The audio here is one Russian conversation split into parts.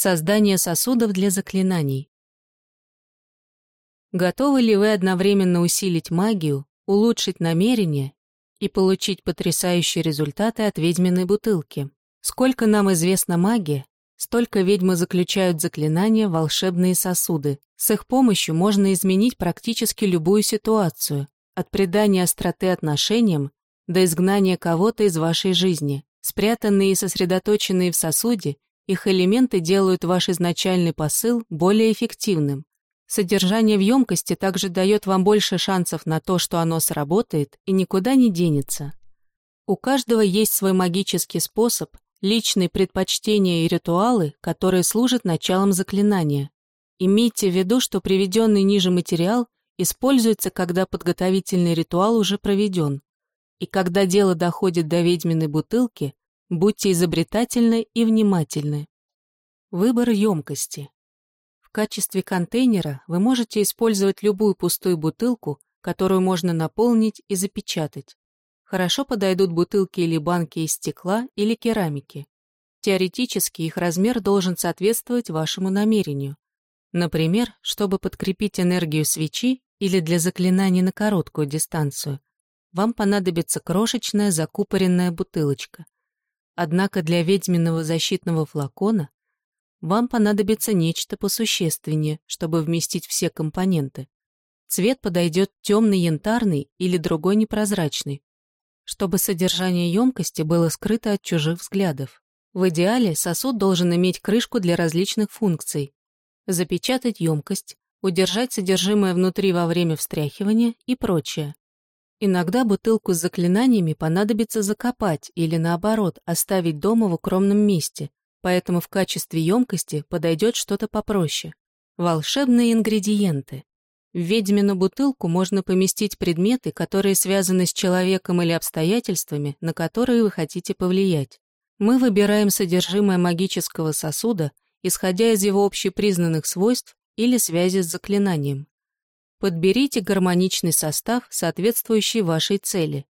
Создание сосудов для заклинаний. Готовы ли вы одновременно усилить магию, улучшить намерение и получить потрясающие результаты от ведьминой бутылки? Сколько нам известно магии, столько ведьмы заключают заклинания в волшебные сосуды. С их помощью можно изменить практически любую ситуацию, от придания остроты отношениям до изгнания кого-то из вашей жизни. Спрятанные и сосредоточенные в сосуде – их элементы делают ваш изначальный посыл более эффективным. Содержание в емкости также дает вам больше шансов на то, что оно сработает и никуда не денется. У каждого есть свой магический способ, личные предпочтения и ритуалы, которые служат началом заклинания. Имейте в виду, что приведенный ниже материал используется, когда подготовительный ритуал уже проведен. И когда дело доходит до ведьминой бутылки, Будьте изобретательны и внимательны. Выбор емкости. В качестве контейнера вы можете использовать любую пустую бутылку, которую можно наполнить и запечатать. Хорошо подойдут бутылки или банки из стекла или керамики. Теоретически их размер должен соответствовать вашему намерению. Например, чтобы подкрепить энергию свечи или для заклинаний на короткую дистанцию, вам понадобится крошечная закупоренная бутылочка – Однако для ведьминого защитного флакона вам понадобится нечто посущественнее, чтобы вместить все компоненты. Цвет подойдет темный янтарный или другой непрозрачный, чтобы содержание емкости было скрыто от чужих взглядов. В идеале сосуд должен иметь крышку для различных функций. Запечатать емкость, удержать содержимое внутри во время встряхивания и прочее. Иногда бутылку с заклинаниями понадобится закопать или, наоборот, оставить дома в укромном месте, поэтому в качестве емкости подойдет что-то попроще. Волшебные ингредиенты. В ведьмину бутылку можно поместить предметы, которые связаны с человеком или обстоятельствами, на которые вы хотите повлиять. Мы выбираем содержимое магического сосуда, исходя из его общепризнанных свойств или связи с заклинанием. Подберите гармоничный состав, соответствующий вашей цели.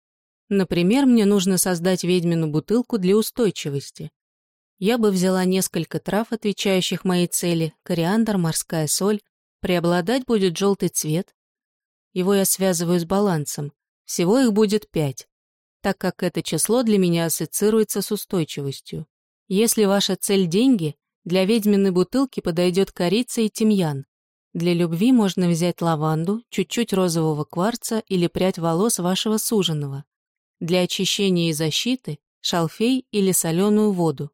Например, мне нужно создать ведьмину бутылку для устойчивости. Я бы взяла несколько трав, отвечающих моей цели, кориандр, морская соль. Преобладать будет желтый цвет. Его я связываю с балансом. Всего их будет пять, так как это число для меня ассоциируется с устойчивостью. Если ваша цель – деньги, для ведьминой бутылки подойдет корица и тимьян. Для любви можно взять лаванду, чуть-чуть розового кварца или прядь волос вашего суженого. Для очищения и защиты – шалфей или соленую воду.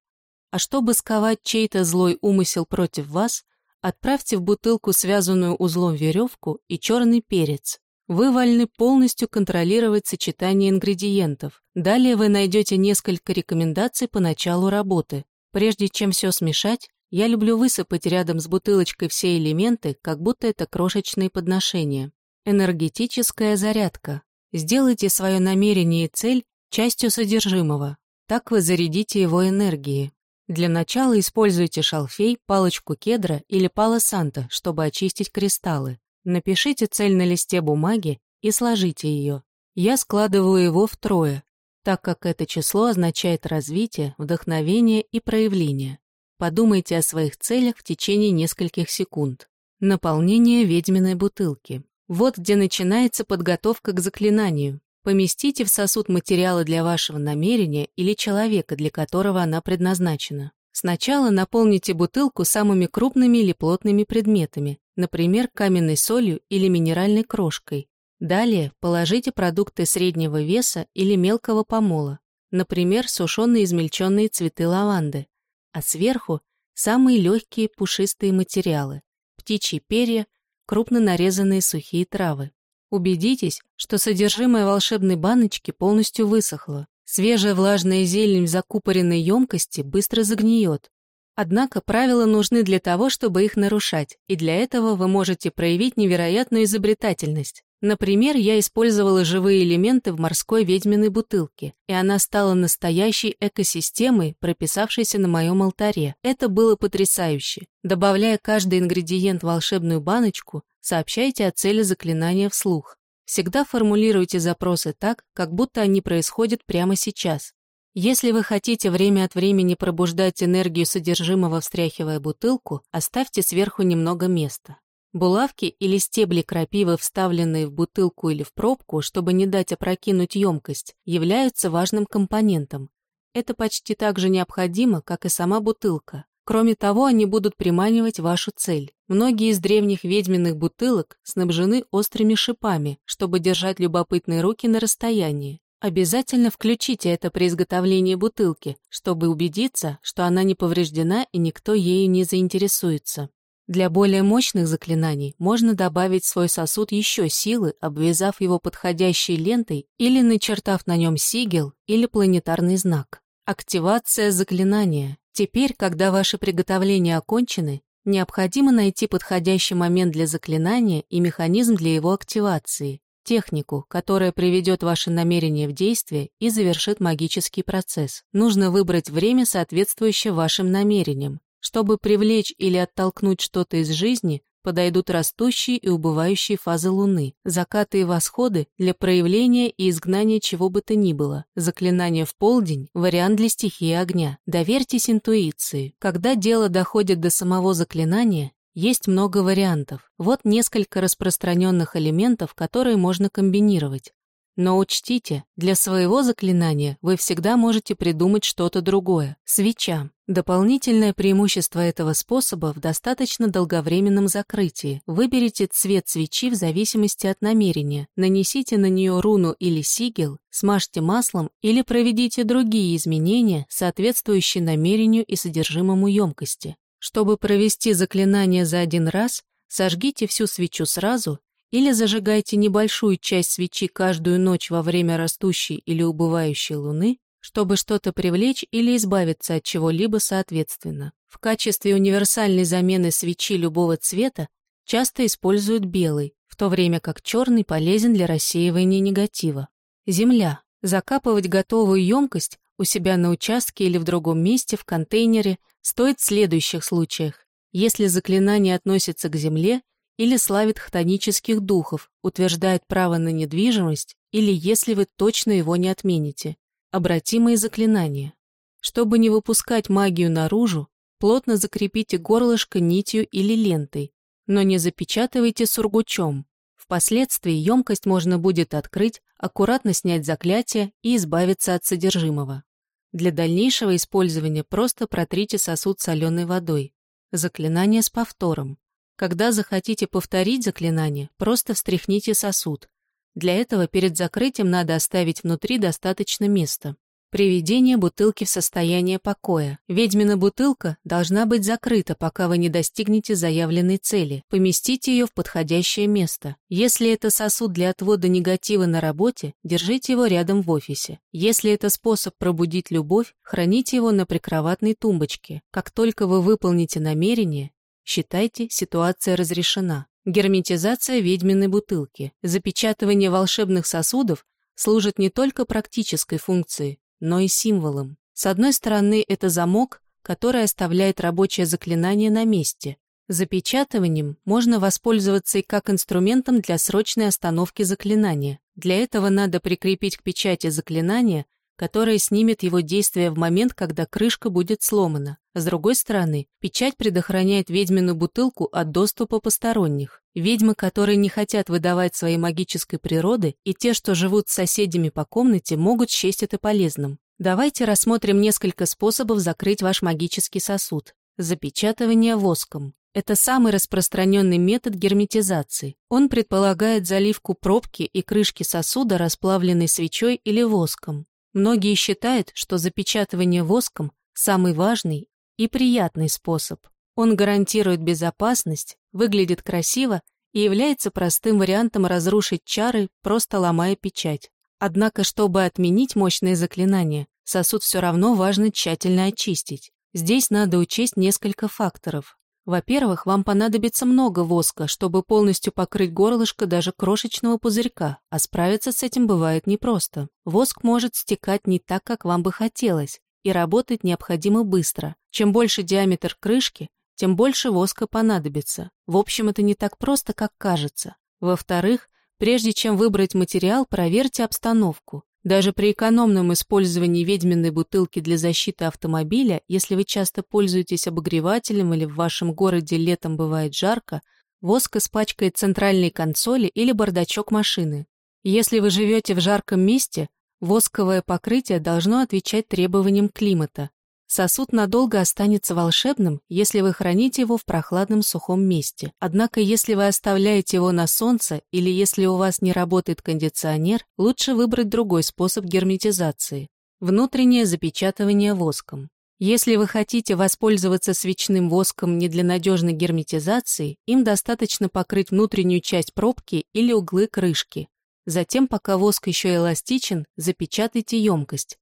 А чтобы сковать чей-то злой умысел против вас, отправьте в бутылку связанную узлом веревку и черный перец. Вы вольны полностью контролировать сочетание ингредиентов. Далее вы найдете несколько рекомендаций по началу работы. Прежде чем все смешать, я люблю высыпать рядом с бутылочкой все элементы, как будто это крошечные подношения. Энергетическая зарядка. Сделайте свое намерение и цель частью содержимого. Так вы зарядите его энергией. Для начала используйте шалфей, палочку кедра или пало санта, чтобы очистить кристаллы. Напишите цель на листе бумаги и сложите ее. Я складываю его втрое, так как это число означает развитие, вдохновение и проявление. Подумайте о своих целях в течение нескольких секунд. Наполнение ведьминой бутылки. Вот где начинается подготовка к заклинанию. Поместите в сосуд материалы для вашего намерения или человека, для которого она предназначена. Сначала наполните бутылку самыми крупными или плотными предметами, например, каменной солью или минеральной крошкой. Далее положите продукты среднего веса или мелкого помола, например, сушеные измельченные цветы лаванды а сверху самые легкие пушистые материалы – птичьи перья, крупно нарезанные сухие травы. Убедитесь, что содержимое волшебной баночки полностью высохло. Свежая влажная зелень в закупоренной емкости быстро загниет. Однако правила нужны для того, чтобы их нарушать, и для этого вы можете проявить невероятную изобретательность. Например, я использовала живые элементы в морской ведьминой бутылке, и она стала настоящей экосистемой, прописавшейся на моем алтаре. Это было потрясающе. Добавляя каждый ингредиент в волшебную баночку, сообщайте о цели заклинания вслух. Всегда формулируйте запросы так, как будто они происходят прямо сейчас. Если вы хотите время от времени пробуждать энергию содержимого, встряхивая бутылку, оставьте сверху немного места. Булавки или стебли крапивы, вставленные в бутылку или в пробку, чтобы не дать опрокинуть емкость, являются важным компонентом. Это почти так же необходимо, как и сама бутылка. Кроме того, они будут приманивать вашу цель. Многие из древних ведьминых бутылок снабжены острыми шипами, чтобы держать любопытные руки на расстоянии. Обязательно включите это при изготовлении бутылки, чтобы убедиться, что она не повреждена и никто ею не заинтересуется. Для более мощных заклинаний можно добавить в свой сосуд еще силы, обвязав его подходящей лентой или начертав на нем сигел или планетарный знак. Активация заклинания. Теперь, когда ваши приготовления окончены, необходимо найти подходящий момент для заклинания и механизм для его активации технику, которая приведет ваше намерение в действие и завершит магический процесс. Нужно выбрать время, соответствующее вашим намерениям. Чтобы привлечь или оттолкнуть что-то из жизни, подойдут растущие и убывающие фазы Луны, закаты и восходы для проявления и изгнания чего бы то ни было, заклинание в полдень – вариант для стихии огня. Доверьтесь интуиции. Когда дело доходит до самого заклинания, есть много вариантов. Вот несколько распространенных элементов, которые можно комбинировать. Но учтите, для своего заклинания вы всегда можете придумать что-то другое. Свеча. Дополнительное преимущество этого способа в достаточно долговременном закрытии. Выберите цвет свечи в зависимости от намерения, нанесите на нее руну или сигел, смажьте маслом или проведите другие изменения, соответствующие намерению и содержимому емкости. Чтобы провести заклинание за один раз, сожгите всю свечу сразу или зажигайте небольшую часть свечи каждую ночь во время растущей или убывающей луны, чтобы что-то привлечь или избавиться от чего-либо соответственно. В качестве универсальной замены свечи любого цвета часто используют белый, в то время как черный полезен для рассеивания негатива. Земля. Закапывать готовую емкость у себя на участке или в другом месте в контейнере стоит в следующих случаях. Если заклинание относится к земле или славит хтонических духов, утверждает право на недвижимость, или если вы точно его не отмените. Обратимые заклинания. Чтобы не выпускать магию наружу, плотно закрепите горлышко нитью или лентой, но не запечатывайте сургучом. Впоследствии емкость можно будет открыть, аккуратно снять заклятие и избавиться от содержимого. Для дальнейшего использования просто протрите сосуд соленой водой. Заклинание с повтором. Когда захотите повторить заклинание, просто встряхните сосуд. Для этого перед закрытием надо оставить внутри достаточно места. Приведение бутылки в состояние покоя. Ведьмина бутылка должна быть закрыта, пока вы не достигнете заявленной цели. Поместите ее в подходящее место. Если это сосуд для отвода негатива на работе, держите его рядом в офисе. Если это способ пробудить любовь, храните его на прикроватной тумбочке. Как только вы выполните намерение, считайте, ситуация разрешена. Герметизация ведьминой бутылки. Запечатывание волшебных сосудов служит не только практической функцией, но и символом. С одной стороны, это замок, который оставляет рабочее заклинание на месте. Запечатыванием можно воспользоваться и как инструментом для срочной остановки заклинания. Для этого надо прикрепить к печати заклинание, которое снимет его действие в момент, когда крышка будет сломана. С другой стороны, печать предохраняет ведьмину бутылку от доступа посторонних. Ведьмы, которые не хотят выдавать своей магической природы, и те, что живут с соседями по комнате, могут счесть это полезным. Давайте рассмотрим несколько способов закрыть ваш магический сосуд. Запечатывание воском. Это самый распространенный метод герметизации. Он предполагает заливку пробки и крышки сосуда расплавленной свечой или воском. Многие считают, что запечатывание воском – самый важный и приятный способ. Он гарантирует безопасность, выглядит красиво и является простым вариантом разрушить чары, просто ломая печать. Однако, чтобы отменить мощные заклинания, сосуд все равно важно тщательно очистить. Здесь надо учесть несколько факторов. Во-первых, вам понадобится много воска, чтобы полностью покрыть горлышко даже крошечного пузырька, а справиться с этим бывает непросто. Воск может стекать не так, как вам бы хотелось, и работать необходимо быстро. Чем больше диаметр крышки, тем больше воска понадобится. В общем, это не так просто, как кажется. Во-вторых, прежде чем выбрать материал, проверьте обстановку. Даже при экономном использовании ведьминой бутылки для защиты автомобиля, если вы часто пользуетесь обогревателем или в вашем городе летом бывает жарко, воск испачкает центральные консоли или бардачок машины. Если вы живете в жарком месте, восковое покрытие должно отвечать требованиям климата. Сосуд надолго останется волшебным, если вы храните его в прохладном сухом месте. Однако, если вы оставляете его на солнце или если у вас не работает кондиционер, лучше выбрать другой способ герметизации – внутреннее запечатывание воском. Если вы хотите воспользоваться свечным воском не для надежной герметизации, им достаточно покрыть внутреннюю часть пробки или углы крышки. Затем, пока воск еще эластичен, запечатайте емкость.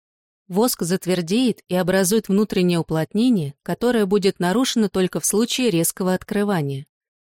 Воск затвердеет и образует внутреннее уплотнение, которое будет нарушено только в случае резкого открывания.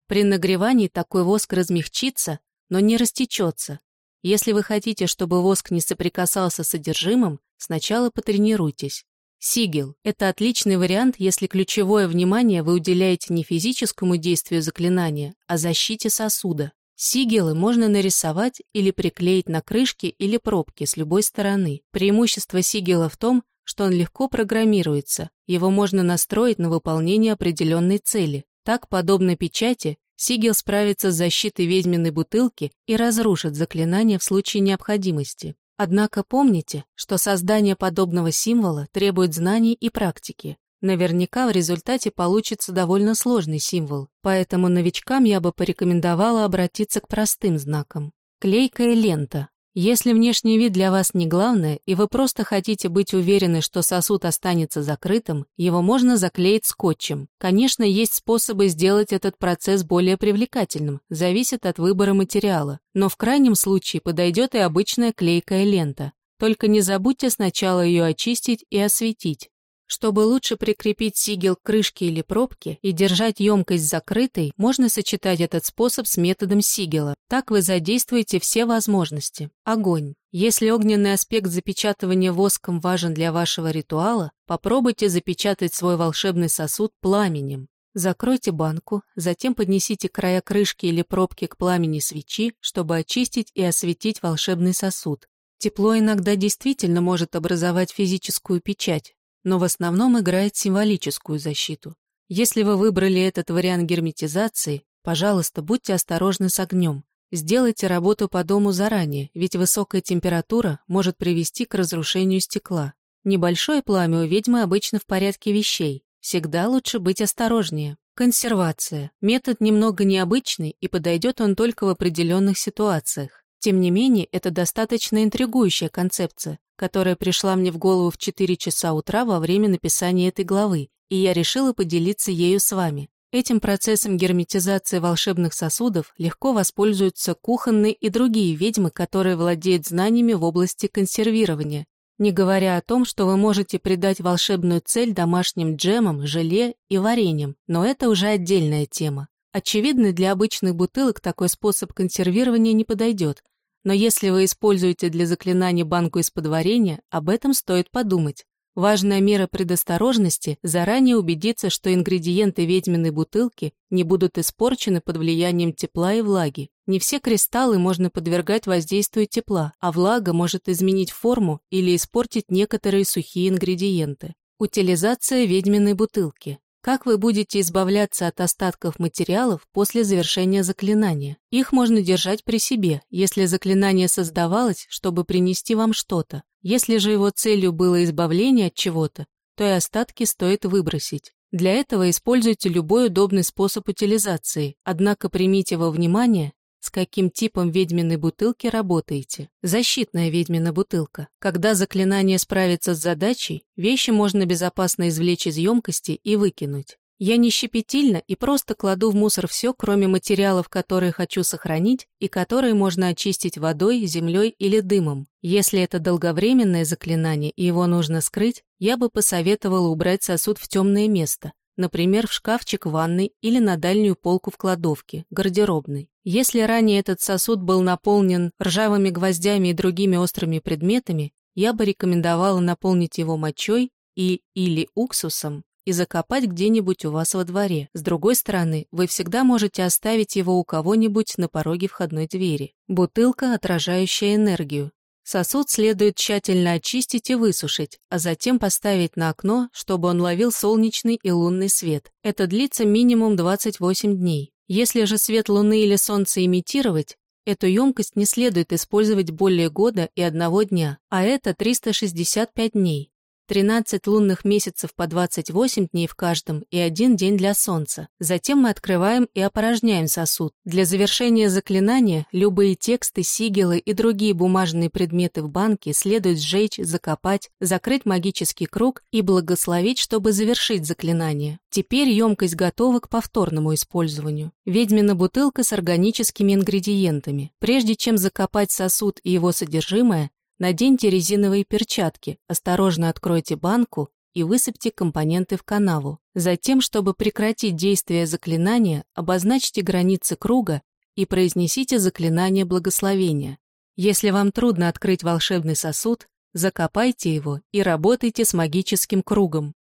При нагревании такой воск размягчится, но не растечется. Если вы хотите, чтобы воск не соприкасался с содержимым, сначала потренируйтесь. Сигел – это отличный вариант, если ключевое внимание вы уделяете не физическому действию заклинания, а защите сосуда. Сигелы можно нарисовать или приклеить на крышки или пробки с любой стороны. Преимущество сигела в том, что он легко программируется, его можно настроить на выполнение определенной цели. Так, подобно печати, сигел справится с защитой ведьминой бутылки и разрушит заклинание в случае необходимости. Однако помните, что создание подобного символа требует знаний и практики. Наверняка в результате получится довольно сложный символ, поэтому новичкам я бы порекомендовала обратиться к простым знакам. Клейкая лента. Если внешний вид для вас не главное, и вы просто хотите быть уверены, что сосуд останется закрытым, его можно заклеить скотчем. Конечно, есть способы сделать этот процесс более привлекательным, зависит от выбора материала, но в крайнем случае подойдет и обычная клейкая лента. Только не забудьте сначала ее очистить и осветить. Чтобы лучше прикрепить сигел к крышке или пробке и держать емкость закрытой, можно сочетать этот способ с методом сигела. Так вы задействуете все возможности. Огонь. Если огненный аспект запечатывания воском важен для вашего ритуала, попробуйте запечатать свой волшебный сосуд пламенем. Закройте банку, затем поднесите края крышки или пробки к пламени свечи, чтобы очистить и осветить волшебный сосуд. Тепло иногда действительно может образовать физическую печать, но в основном играет символическую защиту. Если вы выбрали этот вариант герметизации, пожалуйста, будьте осторожны с огнем. Сделайте работу по дому заранее, ведь высокая температура может привести к разрушению стекла. Небольшое пламя у ведьмы обычно в порядке вещей. Всегда лучше быть осторожнее. Консервация. Метод немного необычный, и подойдет он только в определенных ситуациях. Тем не менее, это достаточно интригующая концепция, которая пришла мне в голову в 4 часа утра во время написания этой главы, и я решила поделиться ею с вами. Этим процессом герметизации волшебных сосудов легко воспользуются кухонные и другие ведьмы, которые владеют знаниями в области консервирования, не говоря о том, что вы можете придать волшебную цель домашним джемам, желе и вареньям, но это уже отдельная тема. Очевидно, для обычных бутылок такой способ консервирования не подойдет, но если вы используете для заклинаний банку из-под варенья, об этом стоит подумать. Важная мера предосторожности – заранее убедиться, что ингредиенты ведьминой бутылки не будут испорчены под влиянием тепла и влаги. Не все кристаллы можно подвергать воздействию тепла, а влага может изменить форму или испортить некоторые сухие ингредиенты. Утилизация ведьминой бутылки. Как вы будете избавляться от остатков материалов после завершения заклинания? Их можно держать при себе, если заклинание создавалось, чтобы принести вам что-то. Если же его целью было избавление от чего-то, то и остатки стоит выбросить. Для этого используйте любой удобный способ утилизации, однако примите во внимание, с каким типом ведьминой бутылки работаете. Защитная ведьмина бутылка. Когда заклинание справится с задачей, вещи можно безопасно извлечь из емкости и выкинуть. Я не щепетильна и просто кладу в мусор все, кроме материалов, которые хочу сохранить и которые можно очистить водой, землей или дымом. Если это долговременное заклинание и его нужно скрыть, я бы посоветовала убрать сосуд в темное место, например, в шкафчик ванной или на дальнюю полку в кладовке, гардеробной. Если ранее этот сосуд был наполнен ржавыми гвоздями и другими острыми предметами, я бы рекомендовала наполнить его мочой и или уксусом и закопать где-нибудь у вас во дворе. С другой стороны, вы всегда можете оставить его у кого-нибудь на пороге входной двери. Бутылка, отражающая энергию. Сосуд следует тщательно очистить и высушить, а затем поставить на окно, чтобы он ловил солнечный и лунный свет. Это длится минимум 28 дней. Если же свет луны или солнца имитировать, эту емкость не следует использовать более года и одного дня, а это 365 дней. 13 лунных месяцев по 28 дней в каждом и один день для Солнца. Затем мы открываем и опорожняем сосуд. Для завершения заклинания любые тексты, сигилы и другие бумажные предметы в банке следует сжечь, закопать, закрыть магический круг и благословить, чтобы завершить заклинание. Теперь емкость готова к повторному использованию. Ведьмина бутылка с органическими ингредиентами. Прежде чем закопать сосуд и его содержимое, Наденьте резиновые перчатки, осторожно откройте банку и высыпьте компоненты в канаву. Затем, чтобы прекратить действие заклинания, обозначьте границы круга и произнесите заклинание благословения. Если вам трудно открыть волшебный сосуд, закопайте его и работайте с магическим кругом.